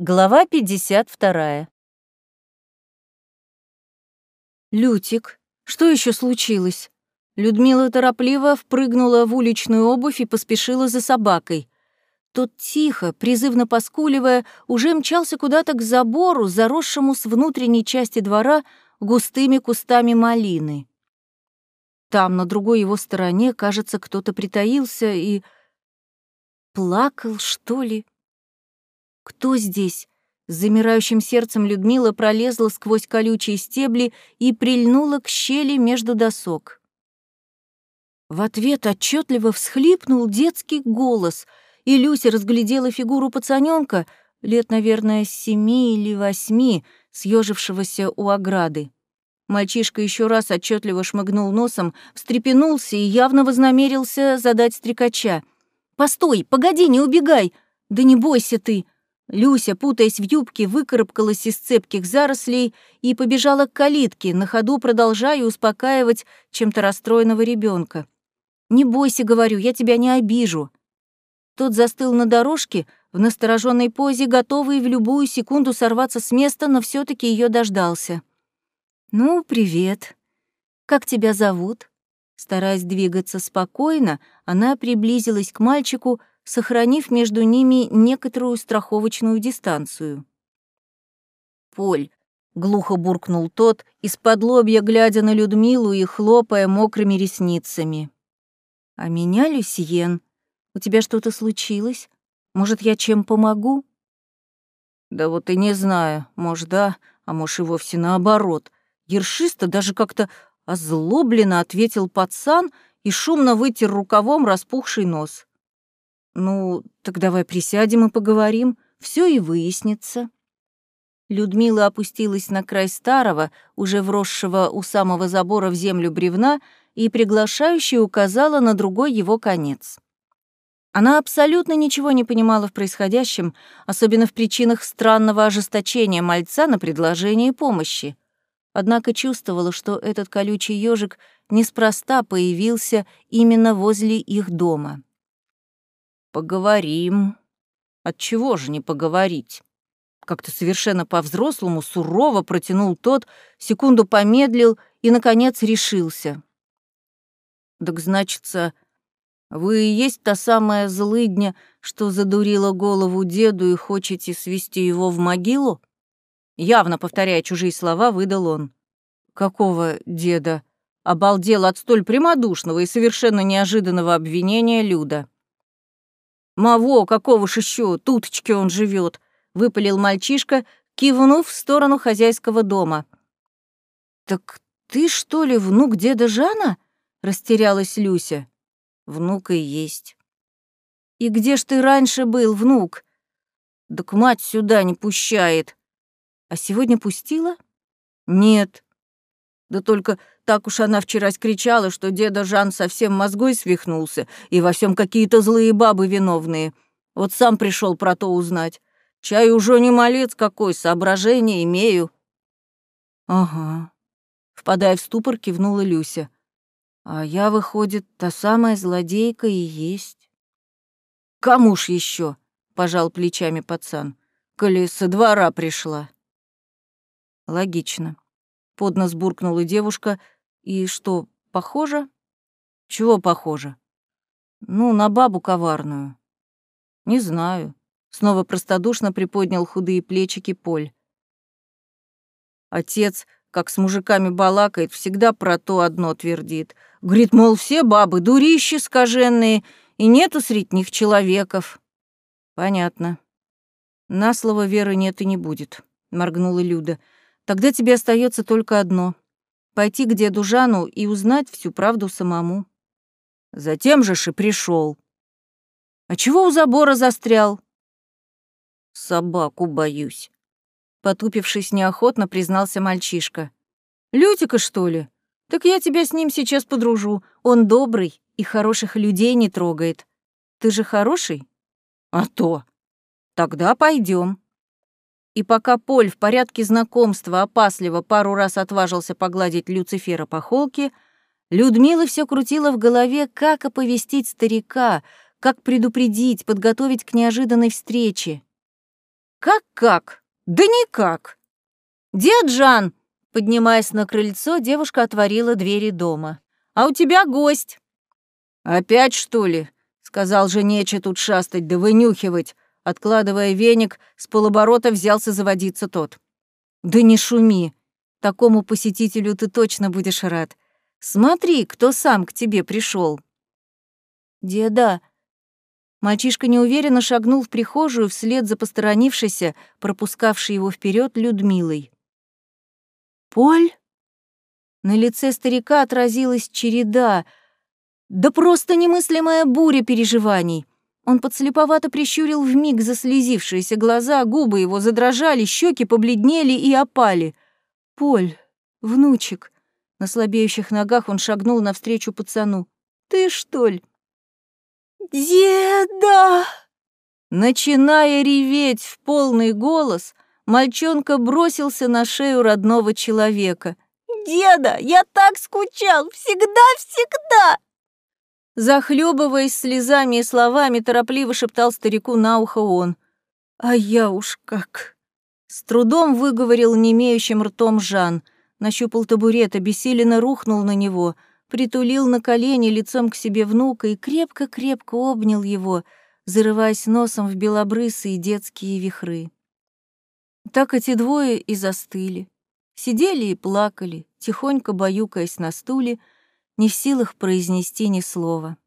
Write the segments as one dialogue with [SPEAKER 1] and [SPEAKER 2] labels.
[SPEAKER 1] Глава 52. Лютик, что еще случилось? Людмила торопливо впрыгнула в уличную обувь и поспешила за собакой. Тот тихо, призывно поскуливая, уже мчался куда-то к забору, заросшему с внутренней части двора густыми кустами малины. Там, на другой его стороне, кажется, кто-то притаился и... Плакал, что ли? Кто здесь? С замирающим сердцем Людмила пролезла сквозь колючие стебли и прильнула к щели между досок. В ответ отчетливо всхлипнул детский голос, и Люся разглядела фигуру пацаненка лет, наверное, семи или восьми, съежившегося у ограды. Мальчишка еще раз отчетливо шмыгнул носом, встрепенулся и явно вознамерился задать стрекача. «Постой, погоди, не убегай! Да не бойся ты!» Люся, путаясь в юбке, выкарабкалась из цепких зарослей и побежала к калитке, на ходу продолжая успокаивать чем-то расстроенного ребенка. «Не бойся, — говорю, — я тебя не обижу». Тот застыл на дорожке, в настороженной позе, готовый в любую секунду сорваться с места, но все таки ее дождался. «Ну, привет. Как тебя зовут?» Стараясь двигаться спокойно, она приблизилась к мальчику, сохранив между ними некоторую страховочную дистанцию. «Поль», — глухо буркнул тот, из-под лобья глядя на Людмилу и хлопая мокрыми ресницами. «А меня, Люсьен, у тебя что-то случилось? Может, я чем помогу?» «Да вот и не знаю, может, да, а может, и вовсе наоборот». Ершисто даже как-то озлобленно ответил пацан и шумно вытер рукавом распухший нос. «Ну, так давай присядем и поговорим, все и выяснится». Людмила опустилась на край старого, уже вросшего у самого забора в землю бревна, и приглашающе указала на другой его конец. Она абсолютно ничего не понимала в происходящем, особенно в причинах странного ожесточения мальца на предложение помощи. Однако чувствовала, что этот колючий ежик неспроста появился именно возле их дома. Поговорим. От чего же не поговорить? Как-то совершенно по-взрослому сурово протянул тот, секунду помедлил и, наконец, решился. Так значится, вы и есть та самая злыдня, что задурила голову деду и хочете свести его в могилу? Явно повторяя чужие слова, выдал он. Какого деда? Обалдел от столь прямодушного и совершенно неожиданного обвинения Люда. «Маво, какого ж еще туточки он живет, выпалил мальчишка, кивнув в сторону хозяйского дома. «Так ты, что ли, внук деда Жана?» — растерялась Люся. «Внук и есть». «И где ж ты раньше был, внук?» «Так мать сюда не пущает». «А сегодня пустила?» «Нет». «Да только так уж она вчера кричала, что деда Жан совсем мозгой свихнулся, и во всем какие-то злые бабы виновные. Вот сам пришел про то узнать. Чай уже не малец какой, соображения имею». «Ага», — впадая в ступор, кивнула Люся. «А я, выходит, та самая злодейка и есть». «Кому ж еще? пожал плечами пацан. «Коли со двора пришла». «Логично», — поднос буркнула девушка, — и что, похоже? Чего похоже? Ну, на бабу коварную. Не знаю. Снова простодушно приподнял худые плечики Поль. Отец, как с мужиками балакает, всегда про то одно твердит. Говорит, мол, все бабы дурищи скаженные, и нету среди них человеков. Понятно. На слово веры нет и не будет, моргнула Люда. Тогда тебе остается только одно — пойти к деду Жану и узнать всю правду самому. Затем же и пришел. А чего у забора застрял? Собаку боюсь. Потупившись неохотно, признался мальчишка. Лютика, что ли? Так я тебя с ним сейчас подружу. Он добрый и хороших людей не трогает. Ты же хороший? А то. Тогда пойдем. И пока Поль в порядке знакомства опасливо пару раз отважился погладить Люцифера по холке, Людмила все крутила в голове, как оповестить старика, как предупредить, подготовить к неожиданной встрече. Как-как? Да никак. Дед Жан, поднимаясь на крыльцо, девушка отворила двери дома. А у тебя гость. Опять, что ли? сказал же нече тут шастать да вынюхивать. Откладывая веник, с полоборота взялся заводиться тот. Да не шуми. Такому посетителю ты точно будешь рад. Смотри, кто сам к тебе пришел. Деда, Мальчишка неуверенно шагнул в прихожую вслед за посторонившейся, пропускавшей его вперед Людмилой. «Поль?» На лице старика отразилась череда, да просто немыслимая буря переживаний. Он подслеповато прищурил вмиг заслезившиеся глаза, губы его задрожали, щеки побледнели и опали. «Поль, внучек!» На слабеющих ногах он шагнул навстречу пацану. «Ты, что ли?» «Деда!» Начиная реветь в полный голос, мальчонка бросился на шею родного человека. «Деда, я так скучал! Всегда-всегда!» Захлебываясь слезами и словами, торопливо шептал старику на ухо он. «А я уж как!» С трудом выговорил немеющим ртом Жан, нащупал табурет, обессиленно рухнул на него — притулил на колени лицом к себе внука и крепко-крепко обнял его, зарываясь носом в белобрысые детские вихры. Так эти двое и застыли. Сидели и плакали, тихонько баюкаясь на стуле, не в силах произнести ни слова.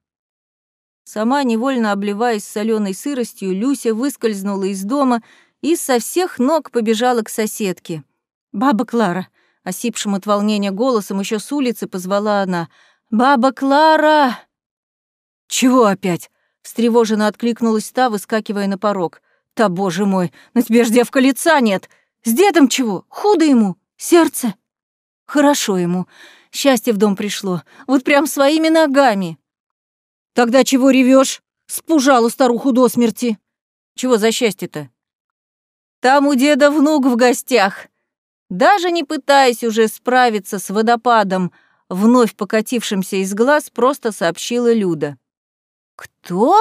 [SPEAKER 1] Сама, невольно обливаясь соленой сыростью, Люся выскользнула из дома и со всех ног побежала к соседке. «Баба Клара, Осипшим от волнения голосом еще с улицы позвала она. «Баба Клара!» «Чего опять?» — встревоженно откликнулась та, выскакивая на порог. «Та, боже мой, на тебе ж девка лица нет! С дедом чего? Худо ему? Сердце?» «Хорошо ему. Счастье в дом пришло. Вот прям своими ногами». «Тогда чего ревешь? Спужала старуху до смерти». «Чего за счастье-то?» «Там у деда внук в гостях. Даже не пытаясь уже справиться с водопадом, вновь покатившимся из глаз, просто сообщила Люда. «Кто?»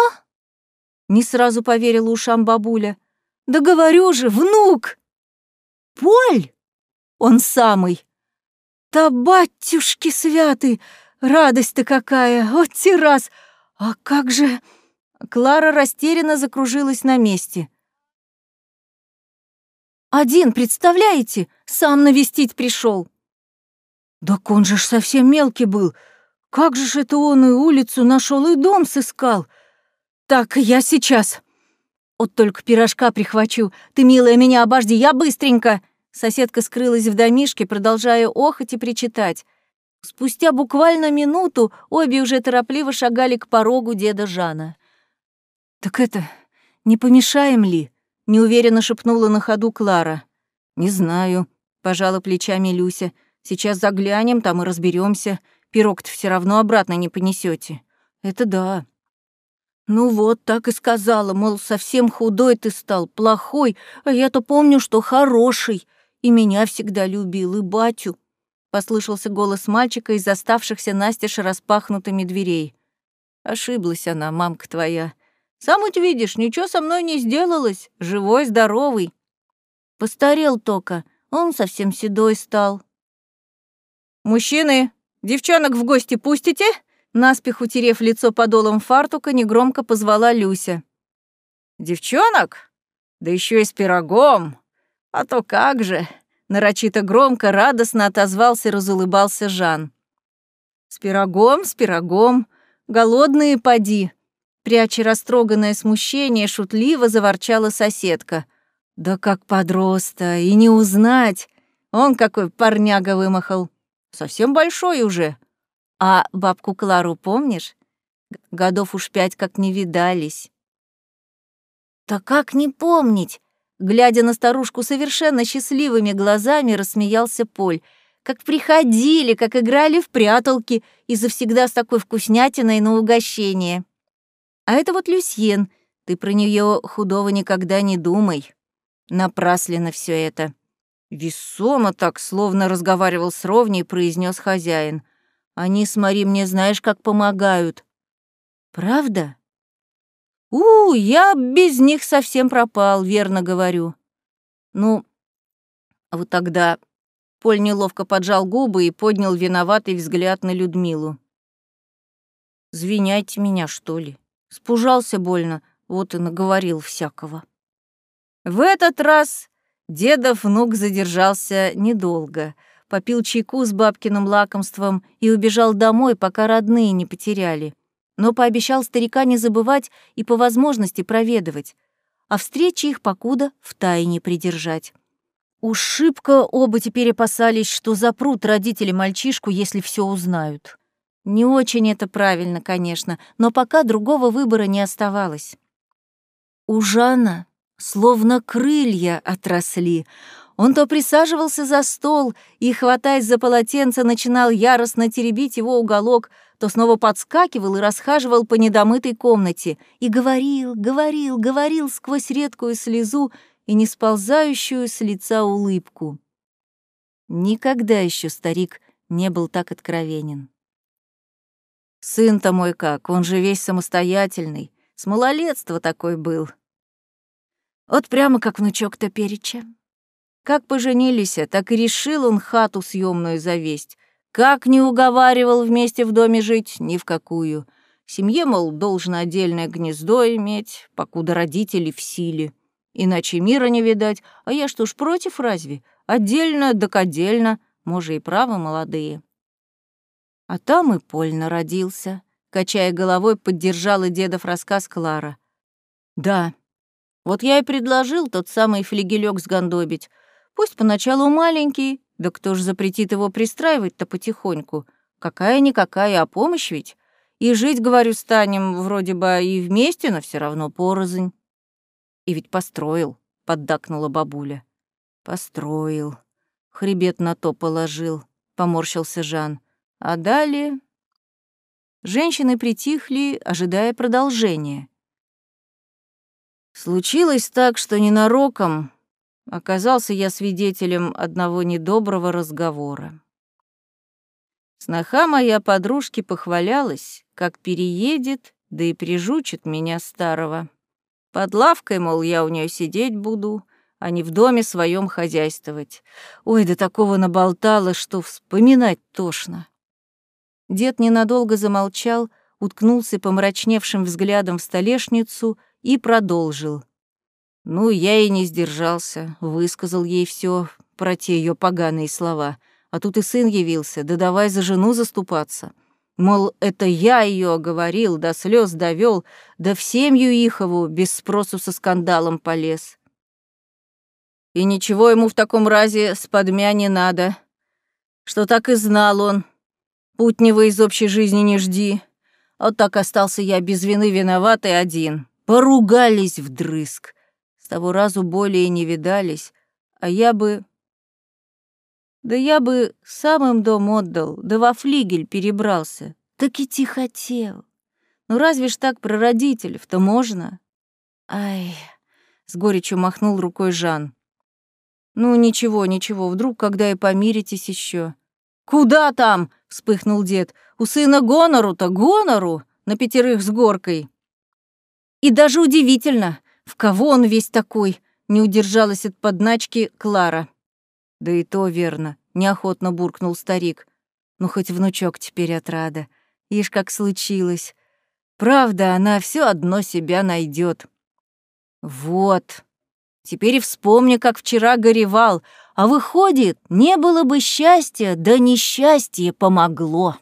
[SPEAKER 1] — не сразу поверила ушам бабуля. «Да говорю же, внук!» «Поль?» «Он самый!» «Да батюшки святы! Радость-то какая! Вот террас! А как же...» Клара растерянно закружилась на месте. Один, представляете? Сам навестить пришел. Так он же ж совсем мелкий был. Как же ж это он и улицу нашел, и дом сыскал? Так, я сейчас. Вот только пирожка прихвачу. Ты, милая, меня обожди, я быстренько. Соседка скрылась в домишке, продолжая охоть и причитать. Спустя буквально минуту обе уже торопливо шагали к порогу деда Жана. «Так это, не помешаем ли?» неуверенно шепнула на ходу Клара. Не знаю, пожала плечами Люся. Сейчас заглянем, там и разберемся. Пирог-то все равно обратно не понесете. Это да. Ну вот, так и сказала, мол, совсем худой ты стал, плохой, а я-то помню, что хороший, и меня всегда любил, и батю. Послышался голос мальчика из оставшихся настежь распахнутыми дверей. Ошиблась она, мамка твоя. Сам ведь видишь, ничего со мной не сделалось. Живой, здоровый. Постарел только. Он совсем седой стал. «Мужчины, девчонок в гости пустите?» Наспех утерев лицо подолом фартука, негромко позвала Люся. «Девчонок? Да еще и с пирогом! А то как же!» Нарочито громко, радостно отозвался, разулыбался Жан. «С пирогом, с пирогом. Голодные поди. Пряча растроганное смущение, шутливо заворчала соседка. «Да как подроста, и не узнать! Он какой парняга вымахал! Совсем большой уже! А бабку Клару помнишь? Годов уж пять как не видались». «Да как не помнить?» Глядя на старушку совершенно счастливыми глазами, рассмеялся Поль. «Как приходили, как играли в пряталки, и завсегда с такой вкуснятиной на угощение». А это вот Люсьен. Ты про нее худого никогда не думай. Напрасленно все это. Весомо так, словно разговаривал с ровней, произнес хозяин. Они с Мари мне знаешь, как помогают. Правда? У, я без них совсем пропал, верно говорю. Ну, вот тогда Поль неловко поджал губы и поднял виноватый взгляд на Людмилу. «Звиняйте меня, что ли? Спужался больно, вот и наговорил всякого». В этот раз дедов внук задержался недолго, попил чайку с бабкиным лакомством и убежал домой, пока родные не потеряли. Но пообещал старика не забывать и по возможности проведывать, а встречи их покуда в тайне придержать. Уж шибко оба теперь опасались, что запрут родители мальчишку, если все узнают. Не очень это правильно, конечно, но пока другого выбора не оставалось. У Жана словно крылья отросли. Он то присаживался за стол и, хватаясь за полотенце, начинал яростно теребить его уголок, то снова подскакивал и расхаживал по недомытой комнате и говорил, говорил, говорил сквозь редкую слезу, и не сползающую с лица улыбку. Никогда еще старик не был так откровенен. Сын-то мой как, он же весь самостоятельный, с малолетства такой был. Вот прямо как внучок Топерича. Как поженились, так и решил он хату съемную завесть. Как не уговаривал вместе в доме жить, ни в какую. Семье, мол, должно отдельное гнездо иметь, покуда родители в силе. Иначе мира не видать, а я что ж против разве? Отдельно, так отдельно, может, и право молодые. А там и Поль народился. Качая головой, поддержала дедов рассказ Клара. Да, вот я и предложил тот самый флигелек сгандобить. Пусть поначалу маленький, да кто ж запретит его пристраивать-то потихоньку? Какая-никакая, а помощь ведь. И жить, говорю, станем вроде бы и вместе, но все равно порознь. И ведь построил, поддакнула бабуля. Построил. Хребет на то положил, поморщился Жан. А далее... Женщины притихли, ожидая продолжения. Случилось так, что ненароком оказался я свидетелем одного недоброго разговора. Сноха моя подружки похвалялась, как переедет, да и прижучит меня старого. Под лавкой, мол, я у нее сидеть буду, а не в доме своем хозяйствовать. Ой, до такого наболтала, что вспоминать тошно. Дед ненадолго замолчал, уткнулся помрачневшим взглядом в столешницу и продолжил. Ну, я и не сдержался, высказал ей все про те ее поганые слова. А тут и сын явился, да давай за жену заступаться. Мол, это я ее оговорил, до слез довел, да в семью Ихову без спросу со скандалом полез. И ничего ему в таком разе с подмя не надо, что так и знал он. Путнего из общей жизни не жди. Вот так остался я без вины виноватый один. Поругались вдрызг. Того разу более не видались, а я бы... Да я бы сам им дом отдал, да во флигель перебрался. Так идти хотел. Ну разве ж так про родителей-то можно? Ай, с горечью махнул рукой Жан. Ну ничего, ничего, вдруг когда и помиритесь еще. Куда там? вспыхнул дед. У сына гонору-то гонору на пятерых с горкой. И даже удивительно, в кого он весь такой, не удержалась от подначки Клара. Да и то верно, неохотно буркнул старик. Ну, хоть внучок теперь отрада. Ишь, как случилось. Правда, она все одно себя найдет. Вот. Теперь и вспомни, как вчера горевал. А выходит, не было бы счастья, да несчастье помогло.